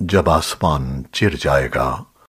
جب آسمان چر جائے گا۔